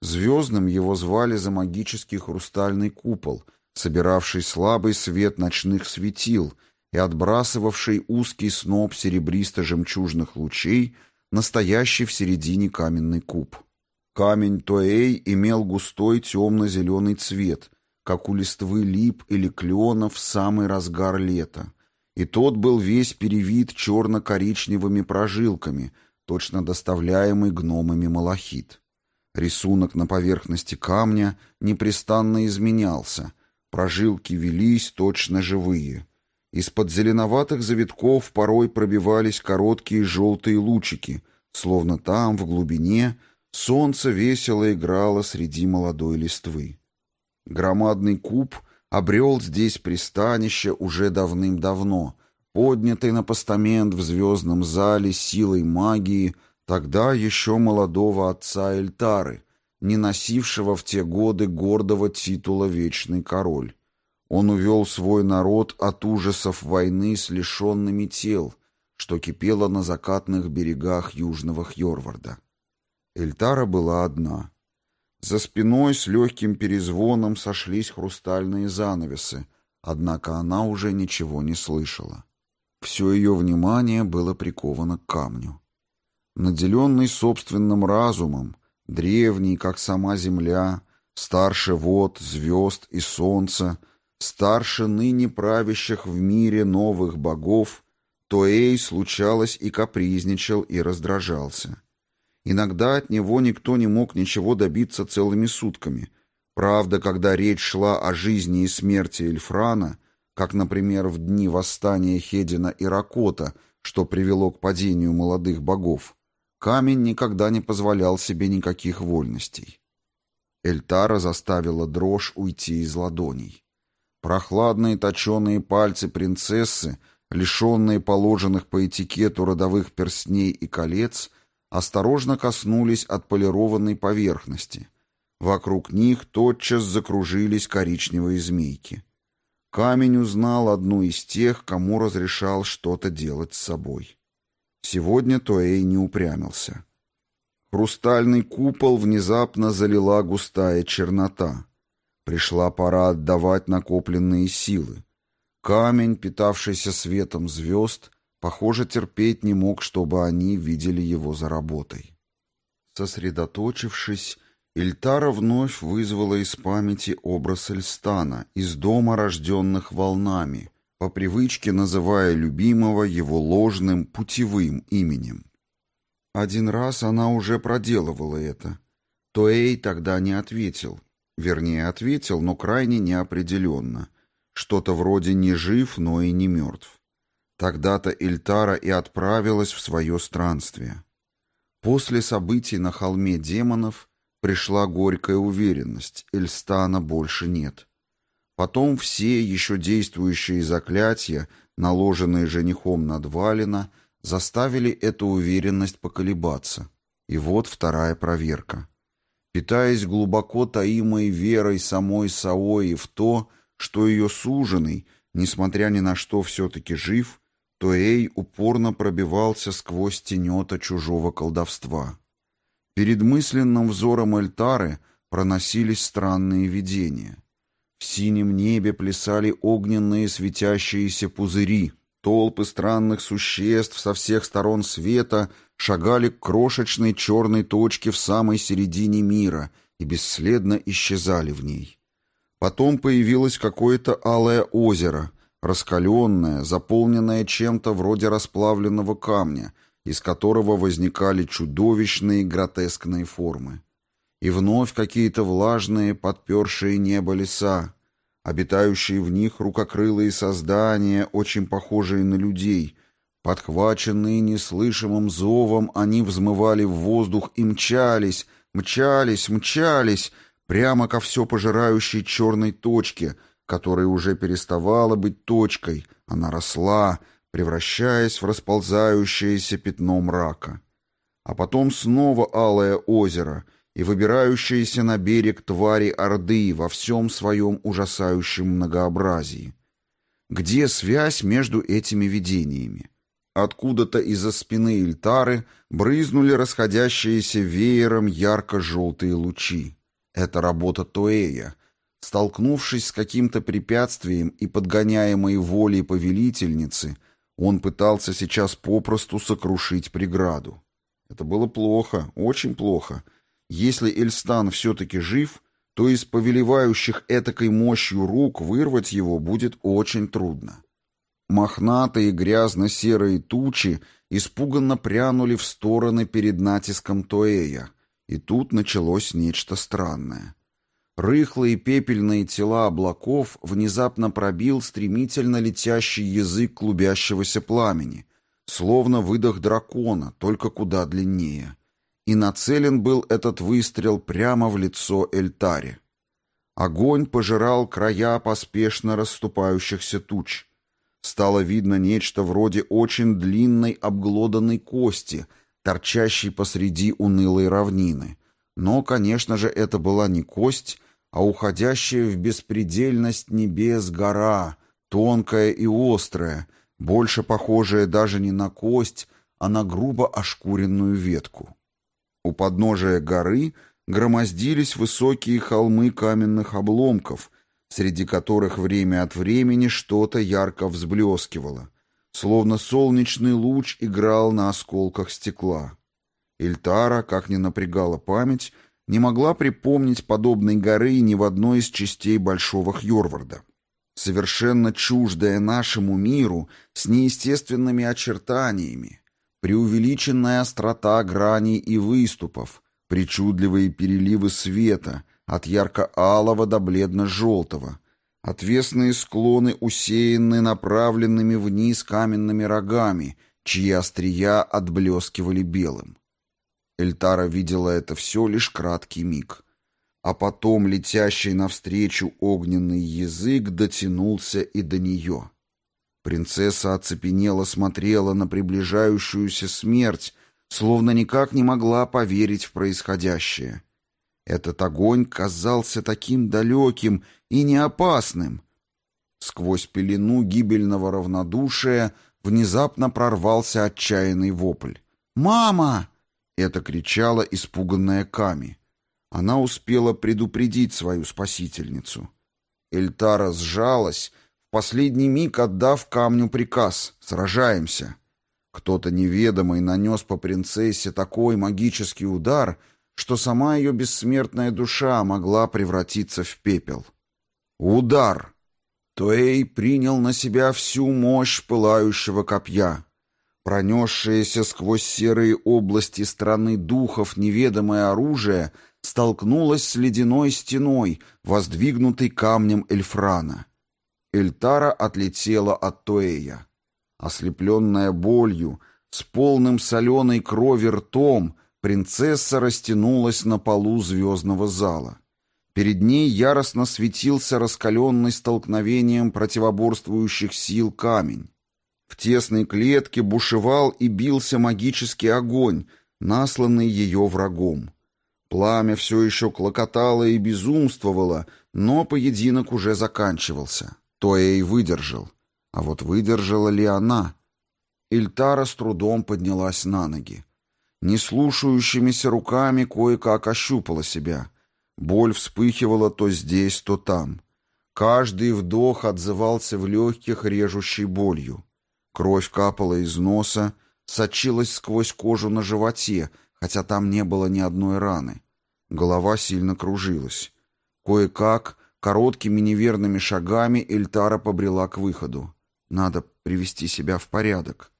Звездным его звали за магический хрустальный купол, собиравший слабый свет ночных светил и отбрасывавший узкий сноп серебристо-жемчужных лучей, настоящий в середине каменный куб. Камень Туэй имел густой темно-зеленый цвет, как у листвы лип или кленов в самый разгар лета, и тот был весь перевит черно-коричневыми прожилками, точно доставляемый гномами малахит. Рисунок на поверхности камня непрестанно изменялся, прожилки велись точно живые. Из-под зеленоватых завитков порой пробивались короткие желтые лучики, словно там, в глубине, Солнце весело играло среди молодой листвы. Громадный куб обрел здесь пристанище уже давным-давно, поднятый на постамент в звездном зале силой магии тогда еще молодого отца Эльтары, не носившего в те годы гордого титула «Вечный король». Он увел свой народ от ужасов войны с лишенными тел, что кипело на закатных берегах Южного Хьорварда. Эльтара была одна. За спиной с легким перезвоном сошлись хрустальные занавесы, однако она уже ничего не слышала. Все ее внимание было приковано к камню. Наделенный собственным разумом, древний, как сама земля, старше вод, звезд и солнца, старше ныне правящих в мире новых богов, Тоэй случалось и капризничал, и раздражался. Иногда от него никто не мог ничего добиться целыми сутками. Правда, когда речь шла о жизни и смерти Эльфрана, как, например, в дни восстания Хедина и Ракота, что привело к падению молодых богов, камень никогда не позволял себе никаких вольностей. Эльтара заставила дрожь уйти из ладоней. Прохладные точеные пальцы принцессы, лишенные положенных по этикету родовых перстней и колец, осторожно коснулись отполированной поверхности. Вокруг них тотчас закружились коричневые змейки. Камень узнал одну из тех, кому разрешал что-то делать с собой. Сегодня Туэй не упрямился. Хрустальный купол внезапно залила густая чернота. Пришла пора отдавать накопленные силы. Камень, питавшийся светом звезд, Похоже, терпеть не мог, чтобы они видели его за работой. Сосредоточившись, Ильтара вновь вызвала из памяти образ Эльстана из дома рожденных волнами, по привычке называя любимого его ложным путевым именем. Один раз она уже проделывала это. Тоэй тогда не ответил. Вернее, ответил, но крайне неопределенно. что-то вроде не жив, но и не мертв. Тогда-то Ильтара и отправилась в свое странствие. После событий на холме демонов пришла горькая уверенность, Эльстана больше нет. Потом все еще действующие заклятия, наложенные женихом над Валина, заставили эту уверенность поколебаться. И вот вторая проверка. Питаясь глубоко таимой верой самой Саои в то, что ее суженый, несмотря ни на что, все-таки жив, то Эй упорно пробивался сквозь тенета чужого колдовства. Перед мысленным взором Эльтары проносились странные видения. В синем небе плясали огненные светящиеся пузыри, толпы странных существ со всех сторон света шагали к крошечной черной точке в самой середине мира и бесследно исчезали в ней. Потом появилось какое-то алое озеро, раскаленное, заполненное чем-то вроде расплавленного камня, из которого возникали чудовищные гротескные формы. И вновь какие-то влажные, подпершие небо леса, обитающие в них рукокрылые создания, очень похожие на людей. Подхваченные неслышимым зовом, они взмывали в воздух и мчались, мчались, мчались, прямо ко все пожирающей черной точке, которая уже переставала быть точкой, она росла, превращаясь в расползающееся пятно мрака. А потом снова алое озеро и выбирающиеся на берег твари Орды во всем своем ужасающем многообразии. Где связь между этими видениями? Откуда-то из-за спины Ильтары брызнули расходящиеся веером ярко-желтые лучи. Это работа Тоэя. Столкнувшись с каким-то препятствием и подгоняемой волей повелительницы, он пытался сейчас попросту сокрушить преграду. Это было плохо, очень плохо. Если Эльстан все-таки жив, то из повелевающих этакой мощью рук вырвать его будет очень трудно. Мохнатые грязно-серые тучи испуганно прянули в стороны перед натиском Тоэя — и тут началось нечто странное. Рыхлые пепельные тела облаков внезапно пробил стремительно летящий язык клубящегося пламени, словно выдох дракона, только куда длиннее. И нацелен был этот выстрел прямо в лицо Эльтаре. Огонь пожирал края поспешно расступающихся туч. Стало видно нечто вроде очень длинной обглоданной кости — торчащий посреди унылой равнины. Но, конечно же, это была не кость, а уходящая в беспредельность небес гора, тонкая и острая, больше похожая даже не на кость, а на грубо ошкуренную ветку. У подножия горы громоздились высокие холмы каменных обломков, среди которых время от времени что-то ярко взблескивало — словно солнечный луч играл на осколках стекла. Ильтара, как ни напрягала память, не могла припомнить подобной горы ни в одной из частей Большого Хьорварда. Совершенно чуждая нашему миру, с неестественными очертаниями, преувеличенная острота граней и выступов, причудливые переливы света, от ярко-алого до бледно-желтого — Отвесные склоны усеяны направленными вниз каменными рогами, чьи острия отблескивали белым. Эльтара видела это все лишь краткий миг. А потом летящий навстречу огненный язык дотянулся и до нее. Принцесса оцепенела смотрела на приближающуюся смерть, словно никак не могла поверить в происходящее. Этот огонь казался таким далеким и неопасным. Сквозь пелену гибельного равнодушия внезапно прорвался отчаянный вопль. «Мама!» — это кричала испуганная Ками. Она успела предупредить свою спасительницу. Эльтара сжалась, последний миг отдав камню приказ «Сражаемся!». Кто-то неведомый нанес по принцессе такой магический удар — что сама ее бессмертная душа могла превратиться в пепел. Удар! Туэй принял на себя всю мощь пылающего копья. Пронесшееся сквозь серые области страны духов неведомое оружие столкнулось с ледяной стеной, воздвигнутой камнем Эльфрана. Эльтара отлетела от Туэя. Ослепленная болью, с полным соленой крови ртом, принцесса растянулась на полу звездного зала. Перед ней яростно светился раскаленный столкновением противоборствующих сил камень. В тесной клетке бушевал и бился магический огонь, насланный ее врагом. Пламя все еще клокотало и безумствовало, но поединок уже заканчивался. Тоэй выдержал. А вот выдержала ли она? Ильтара с трудом поднялась на ноги. Неслушающимися руками кое-как ощупала себя. Боль вспыхивала то здесь, то там. Каждый вдох отзывался в легких режущей болью. Кровь капала из носа, сочилась сквозь кожу на животе, хотя там не было ни одной раны. Голова сильно кружилась. Кое-как, короткими неверными шагами Эльтара побрела к выходу. Надо привести себя в порядок.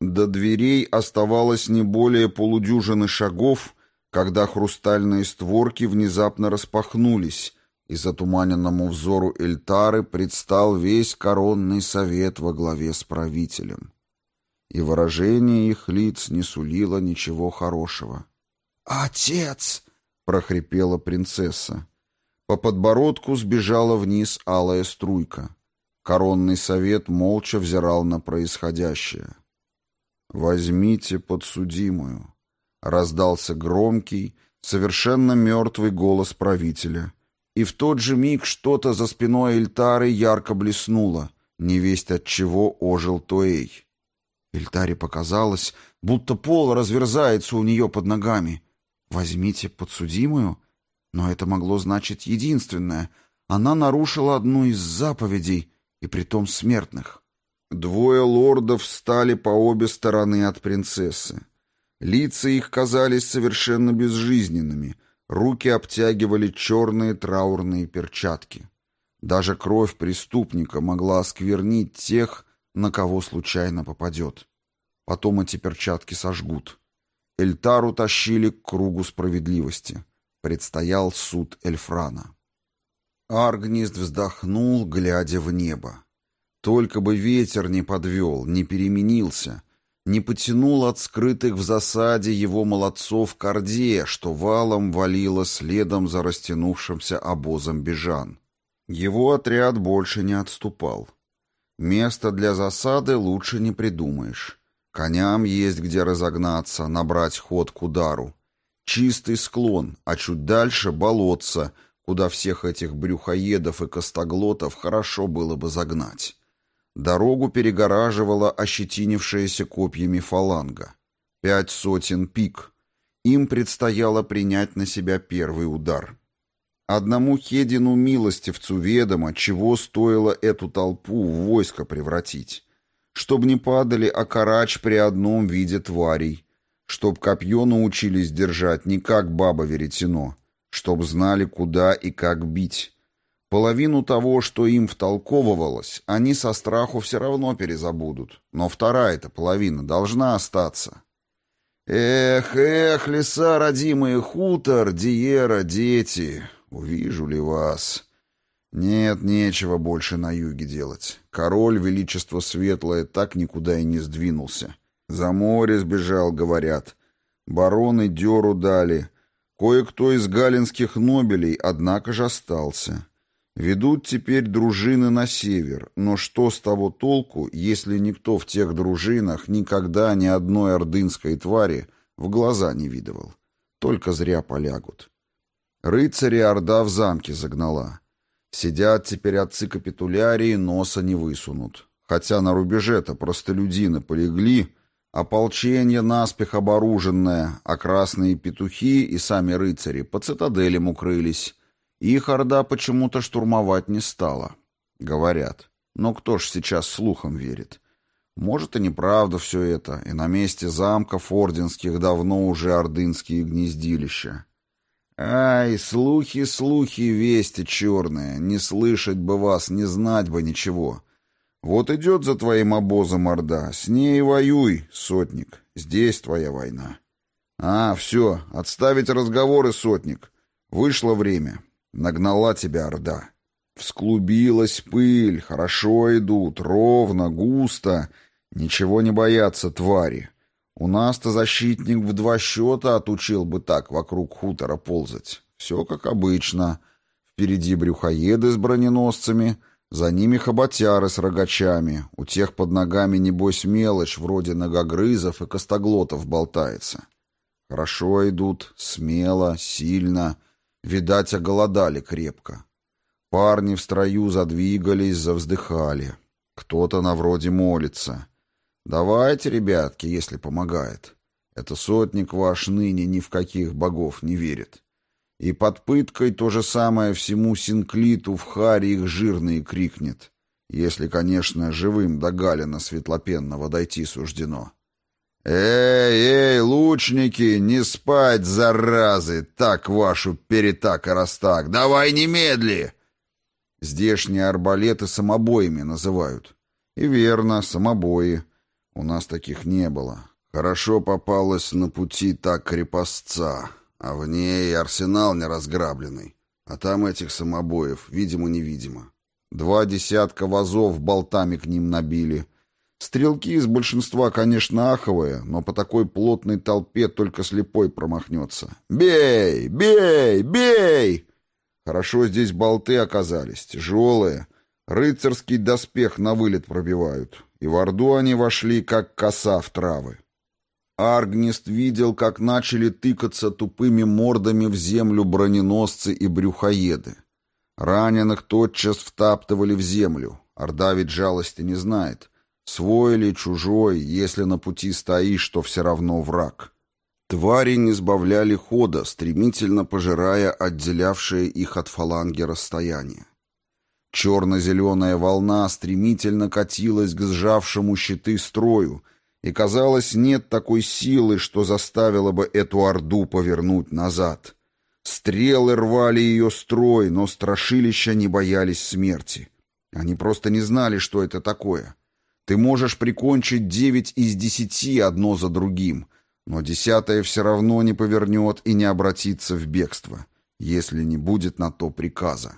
До дверей оставалось не более полудюжины шагов, когда хрустальные створки внезапно распахнулись, и затуманенному взору Эльтары предстал весь коронный совет во главе с правителем. И выражение их лиц не сулило ничего хорошего. «Отец!» — прохрипела принцесса. По подбородку сбежала вниз алая струйка. Коронный совет молча взирал на происходящее. «Возьмите подсудимую», — раздался громкий, совершенно мертвый голос правителя. И в тот же миг что-то за спиной Эльтары ярко блеснуло, невесть от чего ожил Туэй. Эльтаре показалось, будто пол разверзается у нее под ногами. «Возьмите подсудимую?» Но это могло значить единственное. Она нарушила одну из заповедей, и притом смертных. Двое лордов встали по обе стороны от принцессы. Лица их казались совершенно безжизненными, руки обтягивали черные траурные перчатки. Даже кровь преступника могла осквернить тех, на кого случайно попадет. Потом эти перчатки сожгут. Эльтару тащили к кругу справедливости. Предстоял суд Эльфрана. Аргнист вздохнул, глядя в небо. Только бы ветер не подвел, не переменился, не потянул от скрытых в засаде его молодцов к что валом валило следом за растянувшимся обозом бежан. Его отряд больше не отступал. Место для засады лучше не придумаешь. Коням есть где разогнаться, набрать ход к удару. Чистый склон, а чуть дальше — болотца, куда всех этих брюхоедов и костоглотов хорошо было бы загнать. Дорогу перегораживала ощетинившаяся копьями фаланга. Пять сотен пик. Им предстояло принять на себя первый удар. Одному Хедину милостивцу ведомо, чего стоило эту толпу в войско превратить. Чтоб не падали окарач при одном виде тварей. Чтоб копье научились держать не как баба веретено. Чтоб знали, куда и как бить. Половину того, что им втолковывалось, они со страху все равно перезабудут, но вторая-то половина должна остаться. Эх, эх, леса, родимые, хутор, Диера, дети, увижу ли вас? Нет, нечего больше на юге делать. Король, величество светлое, так никуда и не сдвинулся. За море сбежал, говорят. Бароны дёру дали. Кое-кто из галинских нобелей, однако же остался. Ведут теперь дружины на север, но что с того толку, если никто в тех дружинах никогда ни одной ордынской твари в глаза не видывал? Только зря полягут. Рыцари Орда в замке загнала. Сидят теперь отцы капитулярии, носа не высунут. Хотя на рубеже-то простолюдины полегли, ополчение наспех оборуженное, а красные петухи и сами рыцари по цитаделям укрылись. Их Орда почему-то штурмовать не стала. Говорят. Но кто ж сейчас слухам верит? Может, и неправда все это, и на месте замков орденских давно уже ордынские гнездилища. Ай, слухи, слухи, вести черные, не слышать бы вас, не знать бы ничего. Вот идет за твоим обозом Орда, с ней воюй, сотник, здесь твоя война. А, все, отставить разговоры, сотник. Вышло время, Нагнала тебя Орда. Всклубилась пыль, хорошо идут, ровно, густо. Ничего не боятся твари. У нас-то защитник в два счета отучил бы так вокруг хутора ползать. Все как обычно. Впереди брюхоеды с броненосцами, за ними хоботяры с рогачами. У тех под ногами, небось, мелочь, вроде ногогрызов и костоглотов болтается. Хорошо идут, смело, сильно. Видать, оголодали крепко. Парни в строю задвигались, завздыхали. Кто-то на вроде молится. Давайте, ребятки, если помогает. Это сотник ваш ныне ни в каких богов не верит. И под пыткой то же самое всему синклиту в харе их жирные крикнет. Если, конечно, живым до Галина Светлопенного дойти суждено. «Эй, эй, лучники, не спать, заразы! Так вашу перетак и растак! Давай немедли!» Здешние арбалеты самобоями называют. И верно, самобои. У нас таких не было. Хорошо попалась на пути так крепостца, а в ней арсенал неразграбленный. А там этих самобоев, видимо-невидимо. Два десятка вазов болтами к ним набили — Стрелки из большинства, конечно, аховые, но по такой плотной толпе только слепой промахнется. «Бей! Бей! Бей!» Хорошо здесь болты оказались, тяжелые. Рыцарский доспех на вылет пробивают. И в Орду они вошли, как коса в травы. Аргнист видел, как начали тыкаться тупыми мордами в землю броненосцы и брюхоеды. Раненых тотчас втаптывали в землю. Орда ведь жалости не знает — Свой или чужой, если на пути стоишь, то все равно враг. Твари не сбавляли хода, стремительно пожирая отделявшее их от фаланги расстояние. Черно-зеленая волна стремительно катилась к сжавшему щиты строю, и, казалось, нет такой силы, что заставило бы эту орду повернуть назад. Стрелы рвали ее строй, но страшилища не боялись смерти. Они просто не знали, что это такое — ты можешь прикончить девять из десяти одно за другим, но десятое все равно не повернет и не обратится в бегство, если не будет на то приказа.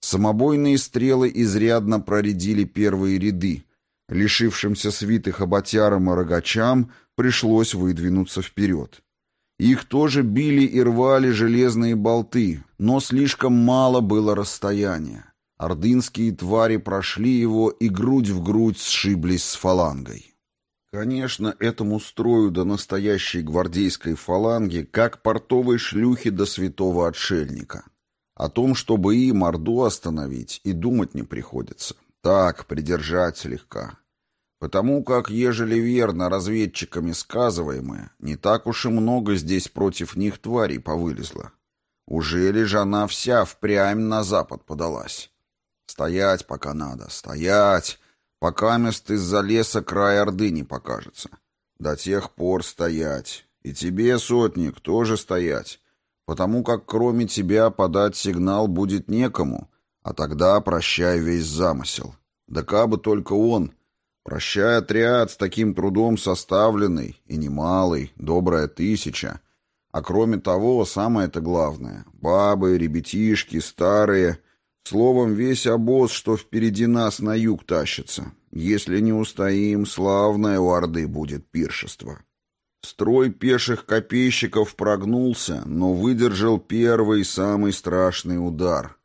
Самобойные стрелы изрядно проредили первые ряды. Лишившимся свитых оботярам и рогачам пришлось выдвинуться вперед. Их тоже били и рвали железные болты, но слишком мало было расстояния. Ордынские твари прошли его и грудь в грудь сшиблись с фалангой. Конечно, этому строю до настоящей гвардейской фаланги, как портовой шлюхи до святого отшельника. О том, чтобы им Орду остановить, и думать не приходится. Так, придержать слегка. Потому как, ежели верно разведчиками сказываемое, не так уж и много здесь против них тварей повылезло. Уже ли же она вся впрямь на запад подалась? Стоять пока надо, стоять, пока мест из-за леса край Орды не покажется. До тех пор стоять. И тебе, сотник, тоже стоять. Потому как кроме тебя подать сигнал будет некому, а тогда прощай весь замысел. Да кабы только он. Прощай отряд с таким трудом составленный, и немалый, добрая тысяча. А кроме того, самое-то главное, бабы, ребятишки, старые — Словом, весь обоз, что впереди нас на юг тащится. Если не устоим, славное у Орды будет пиршество. Строй пеших копейщиков прогнулся, но выдержал первый самый страшный удар.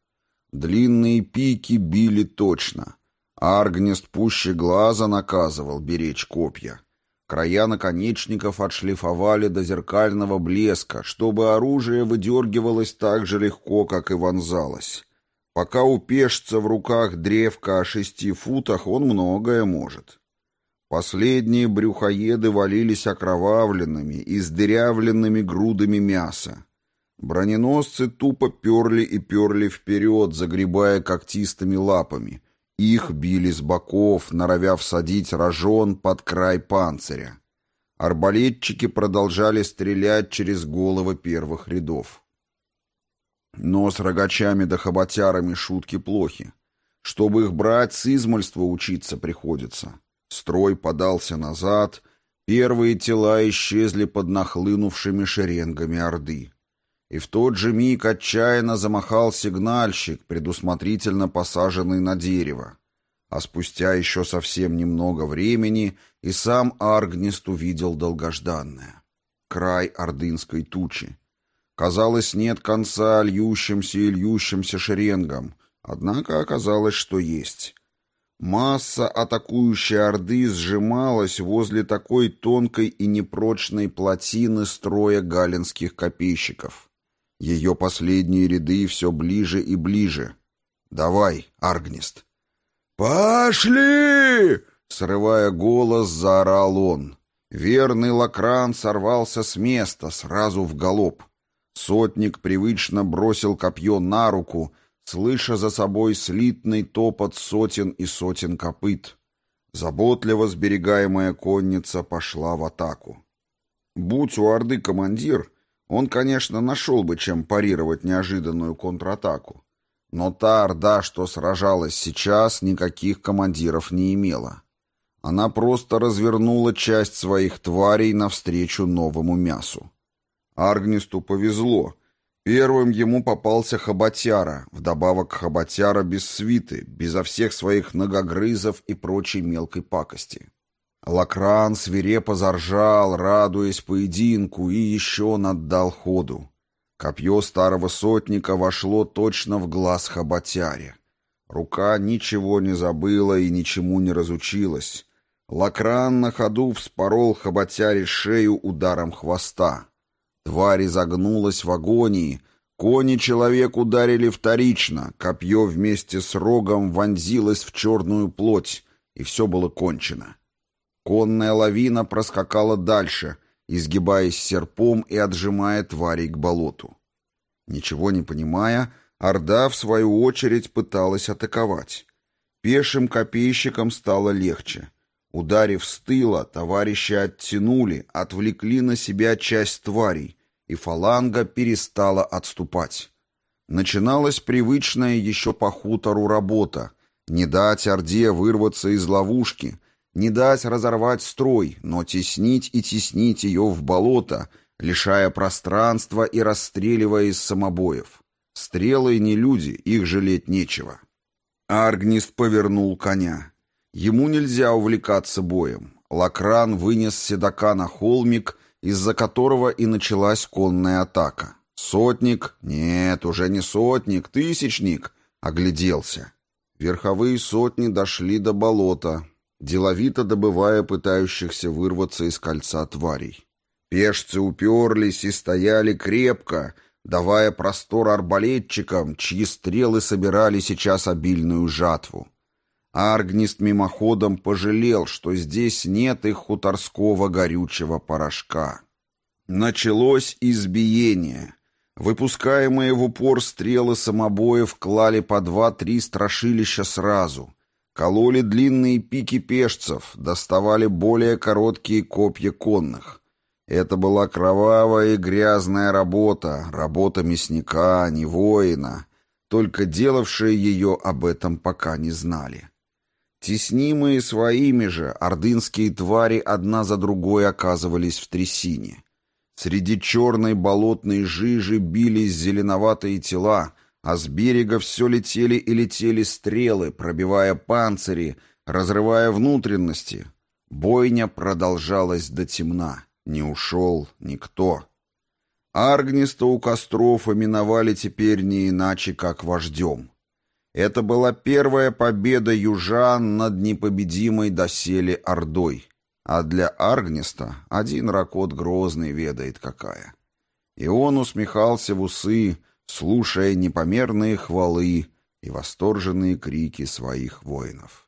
Длинные пики били точно. Аргнест пуще глаза наказывал беречь копья. Края наконечников отшлифовали до зеркального блеска, чтобы оружие выдергивалось так же легко, как и вонзалось. Пока у пешца в руках древка о шести футах, он многое может. Последние брюхоеды валились окровавленными, издырявленными грудами мяса. Броненосцы тупо перли и перли вперед, загребая когтистыми лапами. Их били с боков, норовя всадить рожон под край панциря. Арбалетчики продолжали стрелять через головы первых рядов. Но с рогачами да хоботярами шутки плохи. Чтобы их брать, с измольства учиться приходится. Строй подался назад, первые тела исчезли под нахлынувшими шеренгами Орды. И в тот же миг отчаянно замахал сигнальщик, предусмотрительно посаженный на дерево. А спустя еще совсем немного времени и сам Аргнист увидел долгожданное. Край ордынской тучи. Казалось, нет конца льющимся и льющимся шеренгам, однако оказалось, что есть. Масса атакующей Орды сжималась возле такой тонкой и непрочной плотины строя галинских копейщиков. Ее последние ряды все ближе и ближе. «Давай, Аргнист!» «Пошли!» — срывая голос, заорал он. Верный Лакран сорвался с места, сразу в галоп. Сотник привычно бросил копье на руку, слыша за собой слитный топот сотен и сотен копыт. Заботливо сберегаемая конница пошла в атаку. Будь у Орды командир, он, конечно, нашел бы, чем парировать неожиданную контратаку. Но та Орда, что сражалась сейчас, никаких командиров не имела. Она просто развернула часть своих тварей навстречу новому мясу. Аргнисту повезло. Первым ему попался Хоботяра, вдобавок Хоботяра без свиты, безо всех своих многогрызов и прочей мелкой пакости. Лакран свирепо заржал, радуясь поединку, и еще наддал ходу. Копье старого сотника вошло точно в глаз хоботяре. Рука ничего не забыла и ничему не разучилась. Лакран на ходу вспорол хоботяре шею ударом хвоста. Тварь изогнулась в агонии, кони человек ударили вторично, копье вместе с рогом вонзилось в черную плоть, и все было кончено. Конная лавина проскакала дальше, изгибаясь серпом и отжимая тварей к болоту. Ничего не понимая, Орда, в свою очередь, пыталась атаковать. Пешим копейщикам стало легче. Ударив с тыла, товарищи оттянули, отвлекли на себя часть тварей, и фаланга перестала отступать. Начиналась привычная еще по хутору работа — не дать Орде вырваться из ловушки, не дать разорвать строй, но теснить и теснить ее в болото, лишая пространства и расстреливая из самобоев. Стрелы не люди, их жалеть нечего. Аргнист повернул коня. Ему нельзя увлекаться боем. Лакран вынес седока на холмик, из-за которого и началась конная атака. Сотник, нет, уже не сотник, тысячник, огляделся. Верховые сотни дошли до болота, деловито добывая пытающихся вырваться из кольца тварей. Пешцы уперлись и стояли крепко, давая простор арбалетчикам, чьи стрелы собирали сейчас обильную жатву. Аргнист мимоходом пожалел, что здесь нет их хуторского горючего порошка. Началось избиение. Выпускаемые в упор стрелы самобоев клали по два-три страшилища сразу. Кололи длинные пики пешцев, доставали более короткие копья конных. Это была кровавая и грязная работа, работа мясника, а не воина, только делавшие ее об этом пока не знали. Теснимые своими же, ордынские твари одна за другой оказывались в трясине. Среди черной болотной жижи бились зеленоватые тела — а с берега все летели и летели стрелы, пробивая панцири, разрывая внутренности. Бойня продолжалась до темна. Не ушел никто. Аргниста у костров именовали теперь не иначе, как вождем. Это была первая победа южан над непобедимой доселе Ордой. А для Аргниста один ракот грозный ведает какая. И он усмехался в усы, слушая непомерные хвалы и восторженные крики своих воинов.